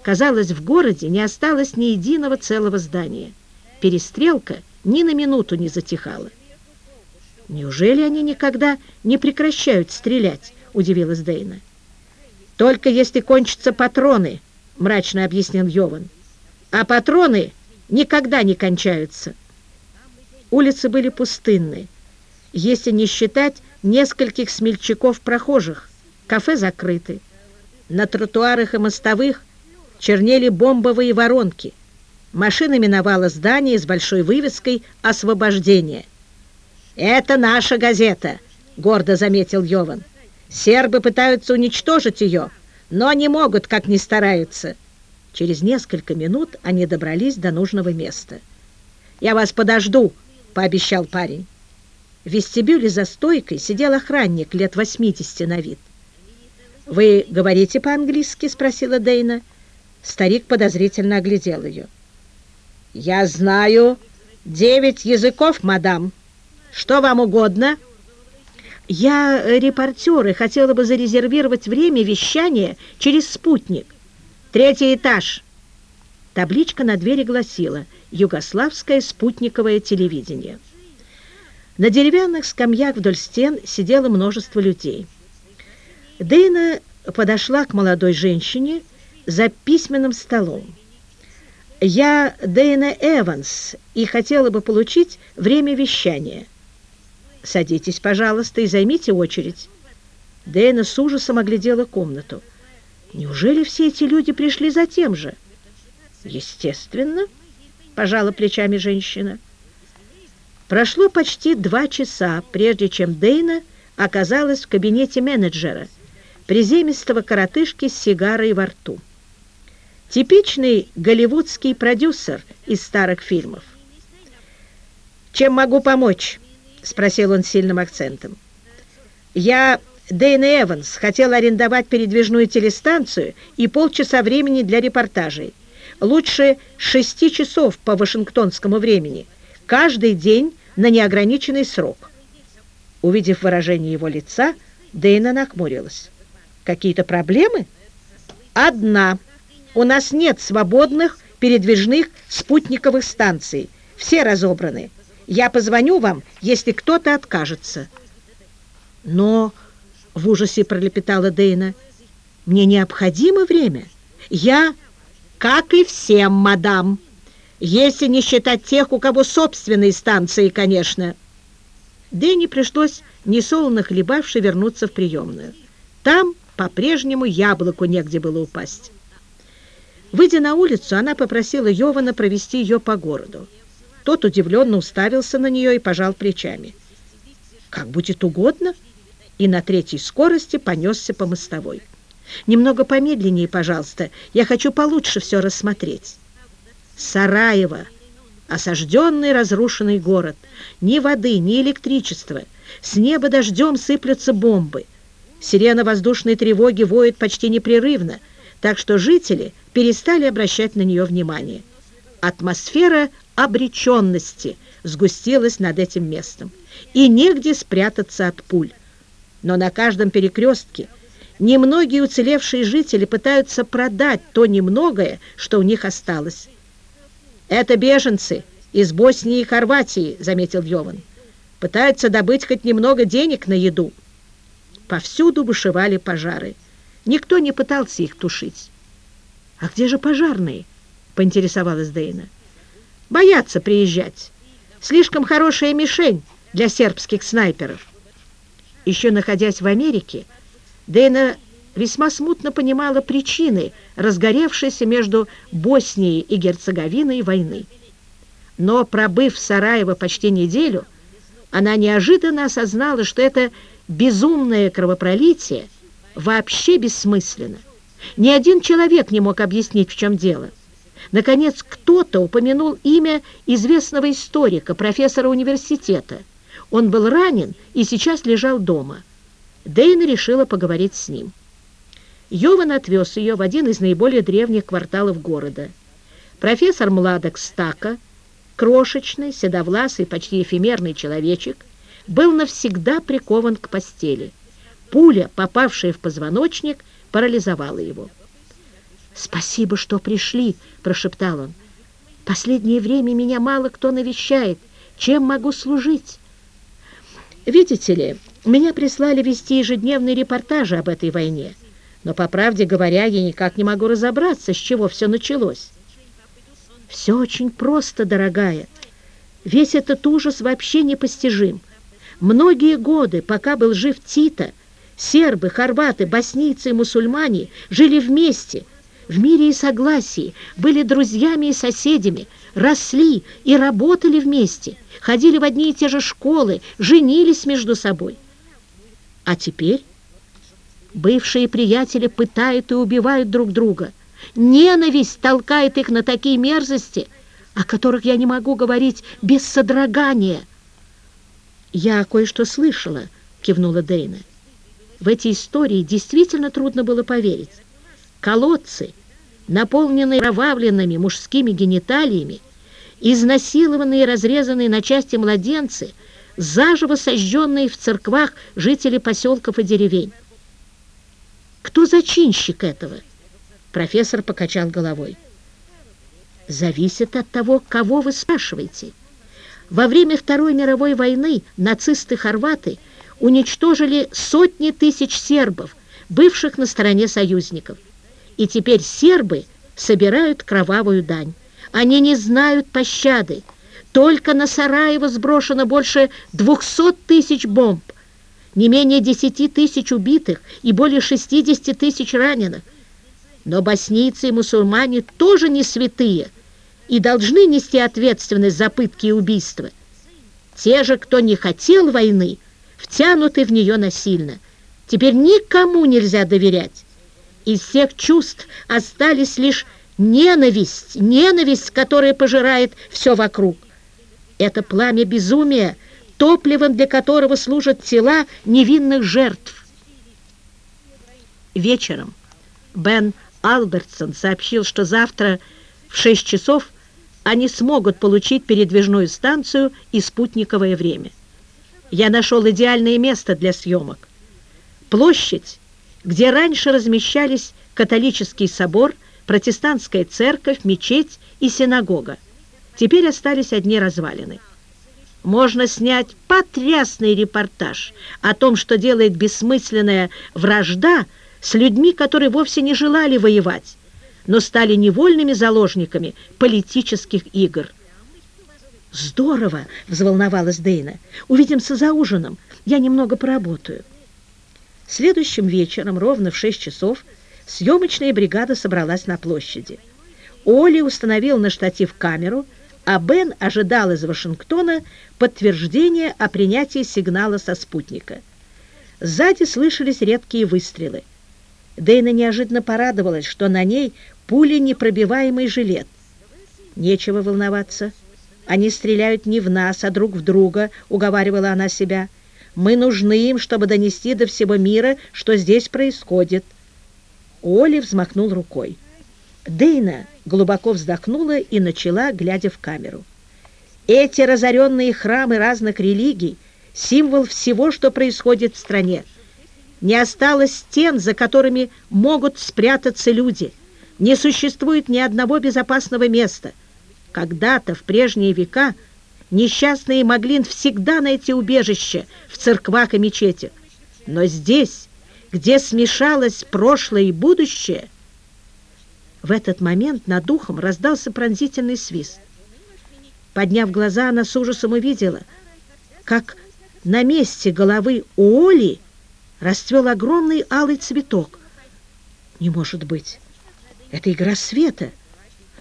Казалось, в городе не осталось ни единого целого здания. Перестрелка — ни на минуту не затихала. «Неужели они никогда не прекращают стрелять?» — удивилась Дейна. «Только если кончатся патроны», — мрачно объяснил Йован. «А патроны никогда не кончаются». Улицы были пустынны, если не считать нескольких смельчаков-прохожих. Кафе закрыты. На тротуарах и мостовых чернели бомбовые воронки. Машина миновала здание с большой вывеской «Освобождение». «Это наша газета», — гордо заметил Йован. «Сербы пытаются уничтожить ее, но не могут, как ни стараются». Через несколько минут они добрались до нужного места. «Я вас подожду», — пообещал парень. В вестибюле за стойкой сидел охранник лет 80 на вид. «Вы говорите по-английски?» — спросила Дейна. Старик подозрительно оглядел ее. «Я знаю девять языков, мадам. Что вам угодно?» «Я репортер и хотела бы зарезервировать время вещания через спутник. Третий этаж». Табличка на двери гласила «Югославское спутниковое телевидение». На деревянных скамьях вдоль стен сидело множество людей. Дейна подошла к молодой женщине за письменным столом. Я Дэйна Эванс и хотела бы получить время вещания. Садитесь, пожалуйста, и займите очередь. Дэйна с ужасом оглядела комнату. Неужели все эти люди пришли за тем же? Естественно, пожала плечами женщина. Прошло почти два часа, прежде чем Дейна оказалась в кабинете менеджера, приземистого коротышки с сигарой во рту. Типичный голливудский продюсер из старых фильмов. «Чем могу помочь?» — спросил он сильным акцентом. «Я, Дэйн Эванс, хотел арендовать передвижную телестанцию и полчаса времени для репортажей. Лучше шести часов по вашингтонскому времени, каждый день на неограниченный срок». Увидев выражение его лица, Дэйна нахмурилась. «Какие-то проблемы?» «Одна», у нас нет свободных передвижных спутниковых станций. Все разобраны. Я позвоню вам, если кто-то откажется». «Но...» — в ужасе пролепетала Дейна. «Мне необходимо время. Я...» «Как и всем, мадам. Если не считать тех, у кого собственные станции, конечно». Дэне пришлось, несолоно хлебавши, вернуться в приемную. Там по-прежнему яблоку негде было упасть. Выйдя на улицу, она попросила Йована провести ее по городу. Тот удивленно уставился на нее и пожал плечами. «Как будет угодно», и на третьей скорости понесся по мостовой. «Немного помедленнее, пожалуйста, я хочу получше все рассмотреть». Сараево, осажденный разрушенный город, ни воды, ни электричества, с неба дождем сыплются бомбы. Сирена воздушной тревоги воет почти непрерывно, так что жители перестали обращать на нее внимание. Атмосфера обреченности сгустилась над этим местом, и негде спрятаться от пуль. Но на каждом перекрестке немногие уцелевшие жители пытаются продать то немногое, что у них осталось. «Это беженцы из Боснии и Хорватии», — заметил Йован. «Пытаются добыть хоть немного денег на еду». Повсюду бушевали пожары. Никто не пытался их тушить. «А где же пожарные?» — поинтересовалась Дейна. «Боятся приезжать. Слишком хорошая мишень для сербских снайперов». Еще находясь в Америке, Дейна весьма смутно понимала причины разгоревшейся между Боснией и Герцеговиной войны. Но, пробыв в Сараево почти неделю, она неожиданно осознала, что это безумное кровопролитие вообще бессмысленно. Ни один человек не мог объяснить, в чем дело. Наконец, кто-то упомянул имя известного историка, профессора университета. Он был ранен и сейчас лежал дома. Дейна решила поговорить с ним. Йован отвез ее в один из наиболее древних кварталов города. Профессор Младок Стака, крошечный, седовласый, почти эфемерный человечек, был навсегда прикован к постели. Пуля, попавшая в позвоночник, парализовала его. «Спасибо, что пришли», — прошептал он. «Последнее время меня мало кто навещает. Чем могу служить?» «Видите ли, меня прислали вести ежедневные репортажи об этой войне, но, по правде говоря, я никак не могу разобраться, с чего все началось». «Все очень просто, дорогая. Весь этот ужас вообще непостижим. Многие годы, пока был жив Тита, сербы, хорваты, боснийцы и мусульмане жили вместе, в мире и согласии, были друзьями и соседями, росли и работали вместе, ходили в одни и те же школы, женились между собой. А теперь бывшие приятели пытают и убивают друг друга. Ненависть толкает их на такие мерзости, о которых я не могу говорить без содрогания. «Я кое-что слышала», — кивнула Дейна. В эти истории действительно трудно было поверить. Колодцы, наполненные кровавленными мужскими гениталиями, изнасилованные и разрезанные на части младенцы, заживо сожженные в церквах жители поселков и деревень. Кто зачинщик этого? Профессор покачал головой. Зависит от того, кого вы спрашиваете. Во время Второй мировой войны нацисты-хорваты уничтожили сотни тысяч сербов, бывших на стороне союзников. И теперь сербы собирают кровавую дань. Они не знают пощады. Только на Сараево сброшено больше 200 тысяч бомб, не менее 10 тысяч убитых и более 60 тысяч раненых. Но боснийцы и мусульмане тоже не святые – и должны нести ответственность за пытки и убийства. Те же, кто не хотел войны, втянуты в нее насильно. Теперь никому нельзя доверять. Из всех чувств остались лишь ненависть, ненависть, которая пожирает все вокруг. Это пламя безумия, топливом для которого служат тела невинных жертв. Вечером Бен Албертсон сообщил, что завтра в 6 часов они смогут получить передвижную станцию и спутниковое время. Я нашел идеальное место для съемок. Площадь, где раньше размещались католический собор, протестантская церковь, мечеть и синагога. Теперь остались одни развалины. Можно снять потрясный репортаж о том, что делает бессмысленная вражда с людьми, которые вовсе не желали воевать, но стали невольными заложниками политических игр. «Здорово!» — взволновалась Дейна. «Увидимся за ужином. Я немного поработаю». Следующим вечером, ровно в 6 часов, съемочная бригада собралась на площади. Оли установил на штатив камеру, а Бен ожидал из Вашингтона подтверждения о принятии сигнала со спутника. Сзади слышались редкие выстрелы. Дейна неожиданно порадовалась, что на ней пули непробиваемый жилет. Нечего волноваться. Они стреляют не в нас, а друг в друга, уговаривала она себя. Мы нужны им, чтобы донести до всего мира, что здесь происходит. Оли взмахнул рукой. Дейна глубоко вздохнула и начала, глядя в камеру. Эти разоренные храмы разных религий — символ всего, что происходит в стране. Не осталось стен, за которыми могут спрятаться люди. Не существует ни одного безопасного места. Когда-то, в прежние века, несчастные могли всегда найти убежище в церквах и мечетях. Но здесь, где смешалось прошлое и будущее, в этот момент над духом раздался пронзительный свист. Подняв глаза, она с ужасом увидела, как на месте головы Оли расцвел огромный алый цветок. Не может быть, это игра света.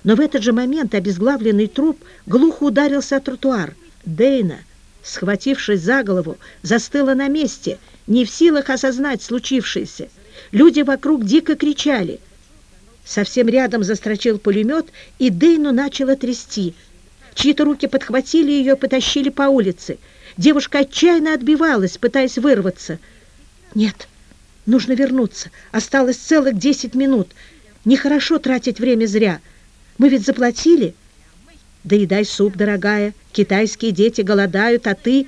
Но в этот же момент обезглавленный труп глухо ударился о тротуар. Дейна, схватившись за голову, застыла на месте, не в силах осознать случившееся. Люди вокруг дико кричали. Совсем рядом застрочил пулемет, и Дейну начало трясти. Чьи-то руки подхватили ее и потащили по улице. Девушка отчаянно отбивалась, пытаясь вырваться. «Нет, нужно вернуться. Осталось целых десять минут. Нехорошо тратить время зря». Мы ведь заплатили. Доедай суп, дорогая. Китайские дети голодают, а ты...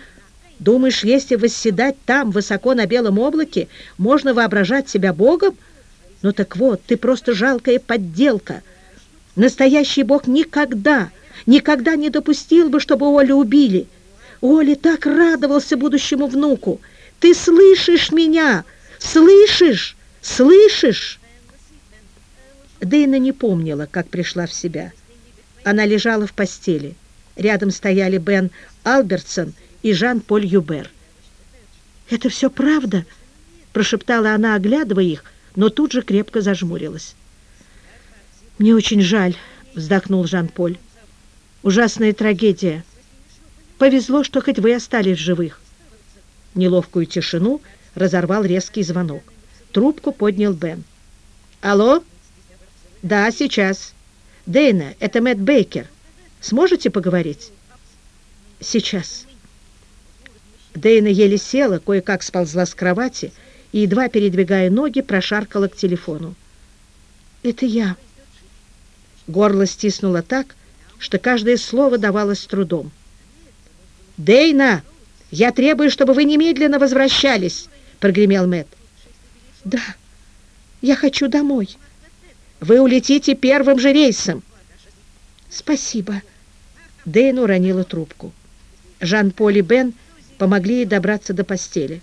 Думаешь, если восседать там, высоко на белом облаке, можно воображать себя Богом? Ну так вот, ты просто жалкая подделка. Настоящий Бог никогда, никогда не допустил бы, чтобы Олю убили. Оля так радовался будущему внуку. Ты слышишь меня? Слышишь? Слышишь? Дейна не помнила, как пришла в себя. Она лежала в постели. Рядом стояли Бен Албертсон и Жан-Поль Юбер. «Это все правда?» – прошептала она, оглядывая их, но тут же крепко зажмурилась. «Мне очень жаль», – вздохнул Жан-Поль. «Ужасная трагедия. Повезло, что хоть вы остались живых». Неловкую тишину разорвал резкий звонок. Трубку поднял Бен. «Алло?» «Да, сейчас. Дейна, это Мэтт Бейкер. Сможете поговорить?» «Сейчас». Дейна еле села, кое-как сползла с кровати и, едва передвигая ноги, прошаркала к телефону. «Это я». Горло стиснуло так, что каждое слово давалось с трудом. «Дейна, я требую, чтобы вы немедленно возвращались!» — прогремел Мэтт. «Да, я хочу домой». Вы улетите первым же рейсом. Спасибо. Дэйн уронила трубку. Жан-Поль и Бен помогли ей добраться до постели.